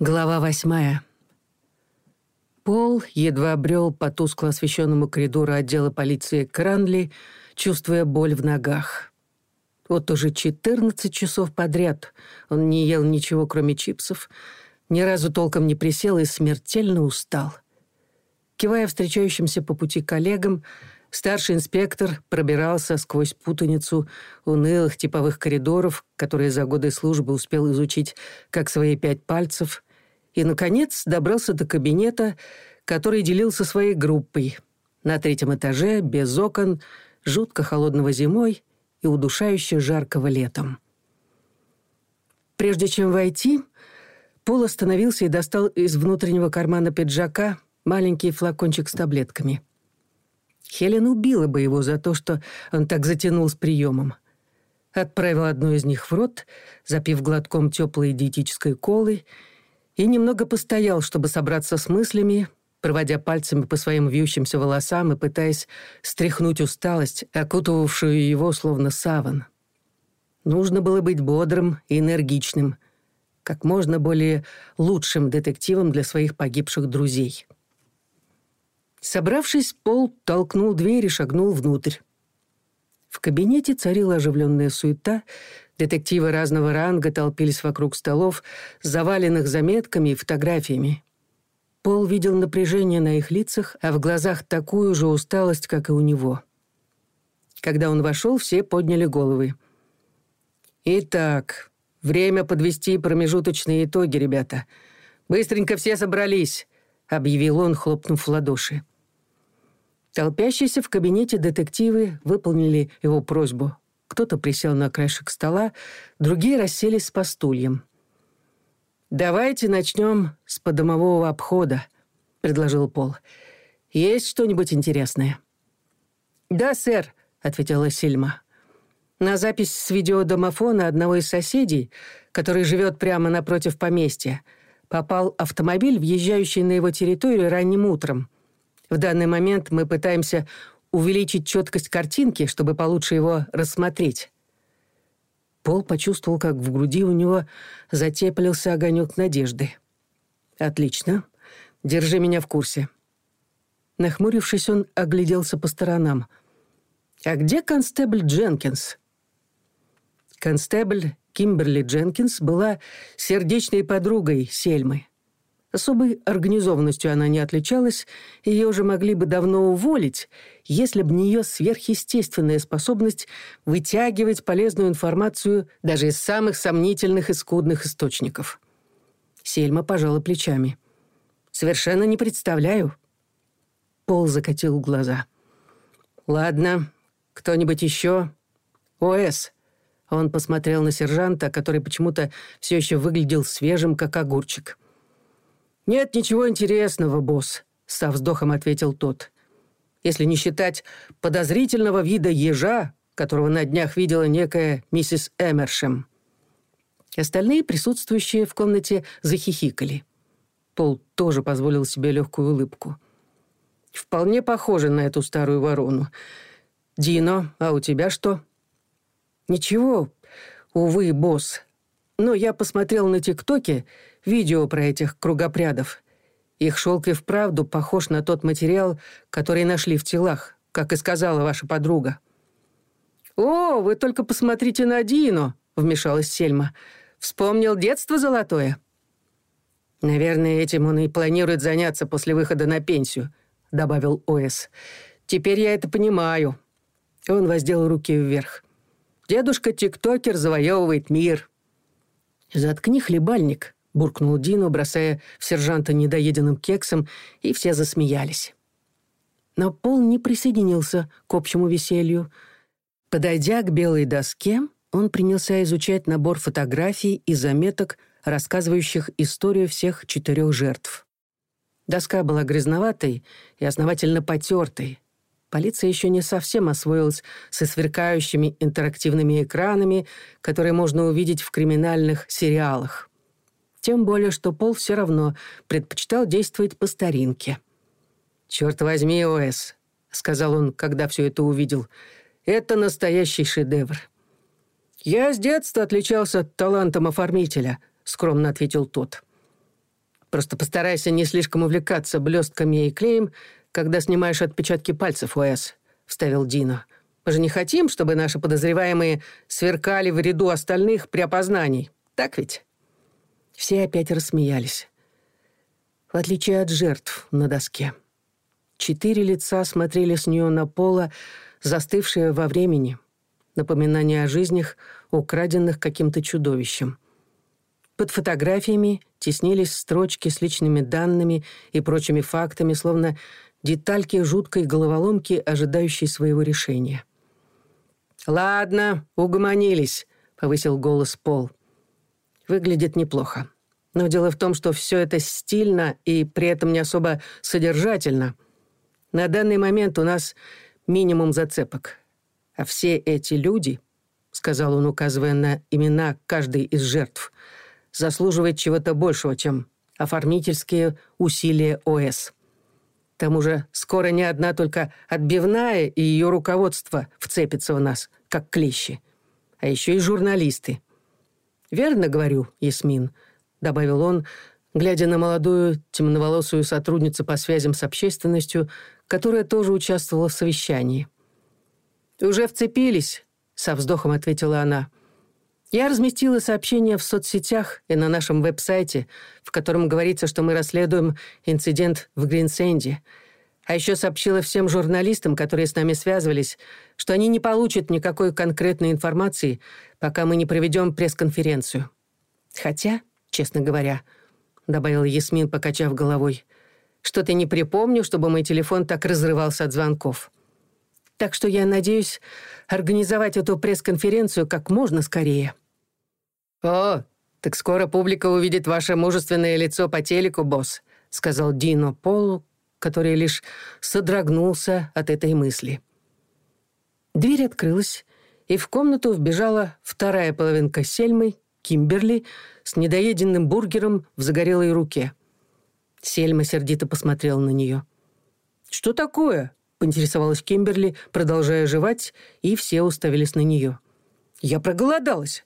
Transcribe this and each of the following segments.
Глава восьмая. Пол едва брел по тускло освещенному коридору отдела полиции Кранли, чувствуя боль в ногах. Вот уже 14 часов подряд он не ел ничего, кроме чипсов, ни разу толком не присел и смертельно устал. Кивая встречающимся по пути коллегам, Старший инспектор пробирался сквозь путаницу унылых типовых коридоров, которые за годы службы успел изучить как свои пять пальцев, и, наконец, добрался до кабинета, который делился своей группой. На третьем этаже, без окон, жутко холодного зимой и удушающе жаркого летом. Прежде чем войти, Пол остановился и достал из внутреннего кармана пиджака маленький флакончик с таблетками — Хелен убила бы его за то, что он так затянул с приемом. отправил одну из них в рот, запив глотком теплой диетической колы, и немного постоял, чтобы собраться с мыслями, проводя пальцами по своим вьющимся волосам и пытаясь стряхнуть усталость, окутывавшую его словно саван. Нужно было быть бодрым и энергичным, как можно более лучшим детективом для своих погибших друзей. Собравшись, Пол толкнул дверь и шагнул внутрь. В кабинете царила оживленная суета, детективы разного ранга толпились вокруг столов, заваленных заметками и фотографиями. Пол видел напряжение на их лицах, а в глазах такую же усталость, как и у него. Когда он вошел, все подняли головы. «Итак, время подвести промежуточные итоги, ребята. Быстренько все собрались», — объявил он, хлопнув в ладоши. Толпящиеся в кабинете детективы выполнили его просьбу. Кто-то присел на краешек стола, другие расселись по стульям. «Давайте начнем с подомового обхода», — предложил Пол. «Есть что-нибудь интересное?» «Да, сэр», — ответила Сильма. «На запись с видеодомофона одного из соседей, который живет прямо напротив поместья, попал автомобиль, въезжающий на его территорию ранним утром». В данный момент мы пытаемся увеличить четкость картинки, чтобы получше его рассмотреть. Пол почувствовал, как в груди у него затеплился огонек надежды. «Отлично. Держи меня в курсе». Нахмурившись, он огляделся по сторонам. «А где констебль Дженкинс?» Констебль Кимберли Дженкинс была сердечной подругой Сельмы. Особой организованностью она не отличалась, ее же могли бы давно уволить, если бы не ее сверхъестественная способность вытягивать полезную информацию даже из самых сомнительных и скудных источников. Сельма пожала плечами. «Совершенно не представляю». Пол закатил глаза. «Ладно, кто-нибудь еще?» «ОС». Он посмотрел на сержанта, который почему-то все еще выглядел свежим, как огурчик. «Нет ничего интересного, босс», — со вздохом ответил тот. «Если не считать подозрительного вида ежа, которого на днях видела некая миссис Эмершем». Остальные присутствующие в комнате захихикали. Пол тоже позволил себе легкую улыбку. «Вполне похоже на эту старую ворону. Дино, а у тебя что?» «Ничего, увы, босс. Но я посмотрел на ТикТоке видео про этих кругопрядов. Их шелк и вправду похож на тот материал, который нашли в телах, как и сказала ваша подруга. «О, вы только посмотрите на Дину!» — вмешалась Сельма. «Вспомнил детство золотое?» «Наверное, этим он и планирует заняться после выхода на пенсию», — добавил Оэс. «Теперь я это понимаю». Он воздел руки вверх. «Дедушка-тиктокер завоевывает мир». «Заткни хлебальник», — буркнул Дино, бросая в сержанта недоеденным кексом, и все засмеялись. Но Пол не присоединился к общему веселью. Подойдя к белой доске, он принялся изучать набор фотографий и заметок, рассказывающих историю всех четырех жертв. Доска была грязноватой и основательно потертой. Полиция еще не совсем освоилась со сверкающими интерактивными экранами, которые можно увидеть в криминальных сериалах тем более что Пол все равно предпочитал действовать по старинке. «Черт возьми, О.С., — сказал он, когда все это увидел, — это настоящий шедевр». «Я с детства отличался талантом оформителя», — скромно ответил тот. «Просто постарайся не слишком увлекаться блестками и клеем, когда снимаешь отпечатки пальцев, О.С., — вставил Дина. «Мы же не хотим, чтобы наши подозреваемые сверкали в ряду остальных при опознании, так ведь?» Все опять рассмеялись. В отличие от жертв на доске. Четыре лица смотрели с нее на поло, застывшее во времени. Напоминание о жизнях, украденных каким-то чудовищем. Под фотографиями теснились строчки с личными данными и прочими фактами, словно детальки жуткой головоломки, ожидающей своего решения. «Ладно, угомонились», — повысил голос Пол. — выглядит неплохо. Но дело в том, что все это стильно и при этом не особо содержательно. На данный момент у нас минимум зацепок. А все эти люди, — сказал он, указывая на имена каждой из жертв, — заслуживают чего-то большего, чем оформительские усилия ОС. К тому же скоро не одна только отбивная и ее руководство вцепится в нас, как клещи. А еще и журналисты — «Верно говорю, Ясмин», — добавил он, глядя на молодую темноволосую сотрудницу по связям с общественностью, которая тоже участвовала в совещании. «Уже вцепились», — со вздохом ответила она. «Я разместила сообщение в соцсетях и на нашем веб-сайте, в котором говорится, что мы расследуем инцидент в Гринсенде. А еще сообщила всем журналистам, которые с нами связывались, что они не получат никакой конкретной информации, пока мы не проведем пресс-конференцию. Хотя, честно говоря, добавил Ясмин, покачав головой, что-то не припомню, чтобы мой телефон так разрывался от звонков. Так что я надеюсь организовать эту пресс-конференцию как можно скорее. О, так скоро публика увидит ваше мужественное лицо по телеку, босс, сказал Дино Полу, который лишь содрогнулся от этой мысли. Дверь открылась, и в комнату вбежала вторая половинка Сельмы, Кимберли, с недоеденным бургером в загорелой руке. Сельма сердито посмотрела на нее. «Что такое?» — поинтересовалась Кимберли, продолжая жевать, и все уставились на нее. «Я проголодалась.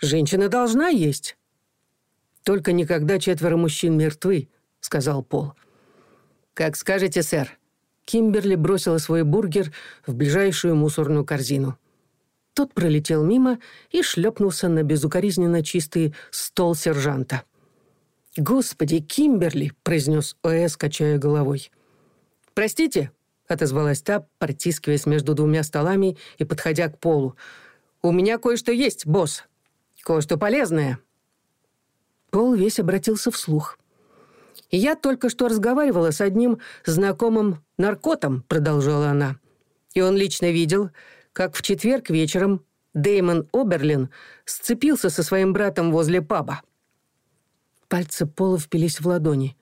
Женщина должна есть». «Только никогда четверо мужчин мертвы», — сказал Пол. «Как скажете, сэр». Кимберли бросила свой бургер в ближайшую мусорную корзину. Тот пролетел мимо и шлепнулся на безукоризненно чистый стол сержанта. «Господи, Кимберли!» — произнес О.С., качая головой. «Простите!» — отозвалась та, протискиваясь между двумя столами и подходя к полу. «У меня кое-что есть, босс. Кое-что полезное». Пол весь обратился вслух. «Я только что разговаривала с одним знакомым наркотом», — продолжала она. «И он лично видел, как в четверг вечером Дэймон Оберлин сцепился со своим братом возле паба. Пальцы Пола впились в ладони.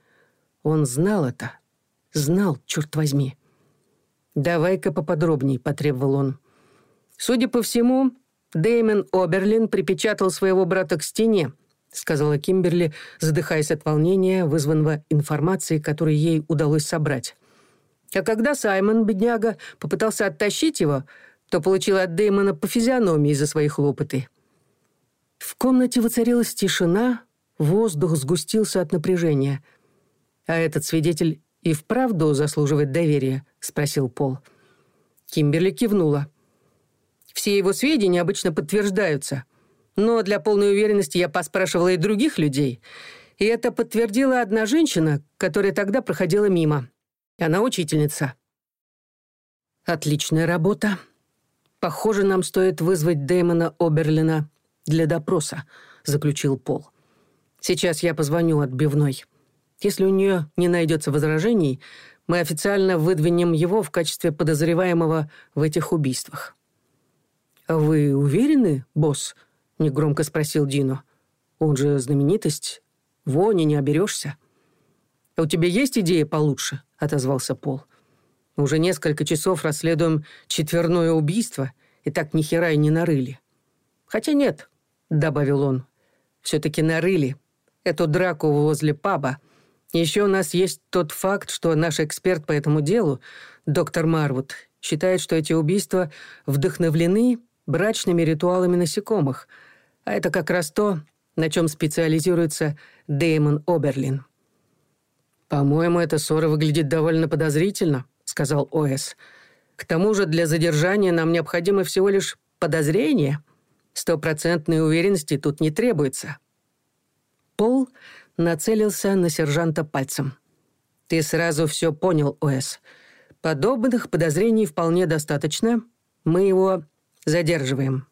Он знал это. Знал, черт возьми. «Давай-ка поподробней», поподробнее, потребовал он. «Судя по всему, Дэймон Оберлин припечатал своего брата к стене», — сказала Кимберли, задыхаясь от волнения, вызванного информацией, которую ей удалось собрать. А когда Саймон, бедняга, попытался оттащить его, то получил от Дэймона по физиономии за свои хлопоты. В комнате воцарилась тишина, воздух сгустился от напряжения. А этот свидетель и вправду заслуживает доверия?» — спросил Пол. Кимберли кивнула. «Все его сведения обычно подтверждаются. Но для полной уверенности я поспрашивала и других людей. И это подтвердила одна женщина, которая тогда проходила мимо. Она учительница». «Отличная работа. Похоже, нам стоит вызвать Дэймона Оберлина для допроса», — заключил Пол. «Сейчас я позвоню отбивной». Если у нее не найдется возражений, мы официально выдвинем его в качестве подозреваемого в этих убийствах». «А вы уверены, босс?» — негромко спросил Дино. «Он же знаменитость. Вони не оберешься». «А у тебя есть идея получше?» — отозвался Пол. Уже несколько часов расследуем четверное убийство, и так ни хера и не нарыли. Хотя нет, добавил он, все-таки нарыли эту драку возле паба. Еще у нас есть тот факт, что наш эксперт по этому делу, доктор Марвуд, считает, что эти убийства вдохновлены брачными ритуалами насекомых, а это как раз то, на чем специализируется Дэймон Оберлин. «По-моему, эта ссора выглядит довольно подозрительно», сказал Оэс. «К тому же для задержания нам необходимо всего лишь подозрение. Стопроцентной уверенности тут не требуется». Пол нацелился на сержанта пальцем. «Ты сразу все понял, Оэс. Подобных подозрений вполне достаточно. Мы его задерживаем».